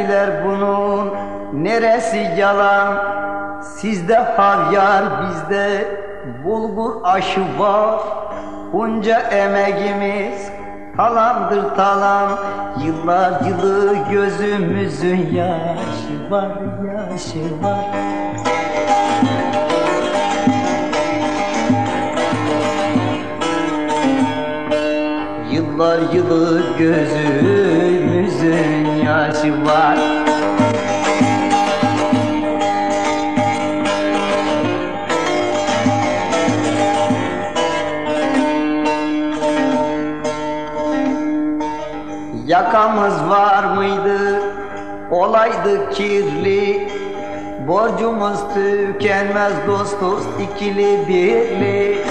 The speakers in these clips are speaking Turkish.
Dediler bunun neresi yalan? Sizde havyar bizde bulgur aşı var. Bunca emeğimiz talandır talan. Yıllar yılı gözümüzün yaşı var yaşı var Yıllar yılı gözümüzün yaşı var. Yakamız var mıydı? Olaydı kirli. Borcumuz tükenmez dost dost ikili birli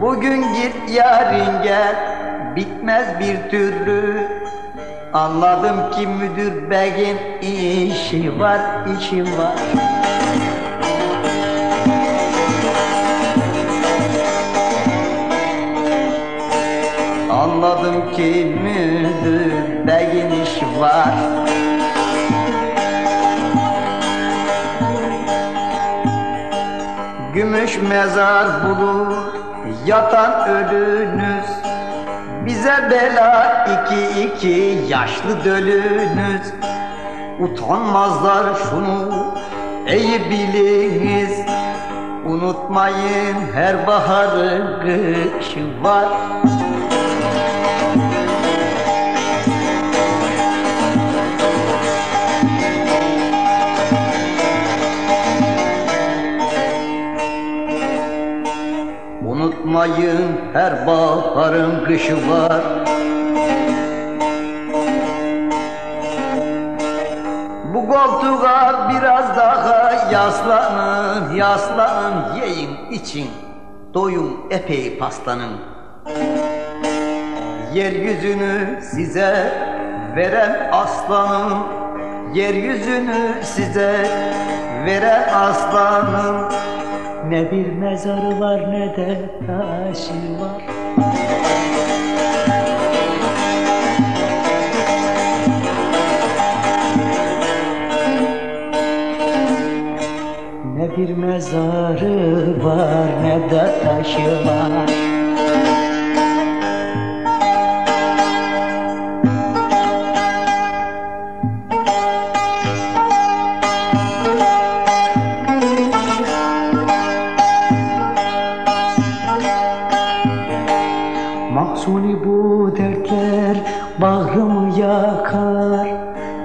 Bugün git yarın gel bitmez bir türlü. Anladım ki müdür beyin işi var işi var. Anladım ki müdür beyin işi var. Gümüş mezar bulur yatan ölünüz Bize bela iki iki yaşlı dölünüz. Utanmazlar şunu iyi biliniz. Unutmayın her baharın kışı var Unutmayın her baharın kışı var. Bu koltuğa biraz daha yaslanın, yaslanın Yiyin için. Doyun epey pastanın. Yeryüzünü size veren aslanım. Yeryüzünü size veren aslanım ne bir mezarı var ne de taşı var. Ne bir mezarı var ne de taşı var Mahsuni bu dertler bağrımı yakar.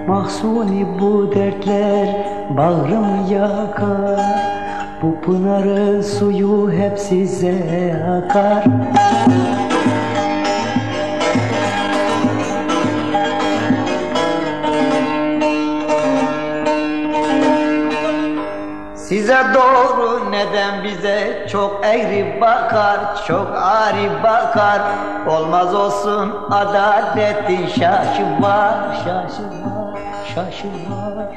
Mahsuni bu dertler bağrımı yakar. Bu pınarın suyu hep size akar Size doğru neden bize çok eğri bakar, çok ari bakar? Olmaz olsun adaletin şaşı var, şaşı var,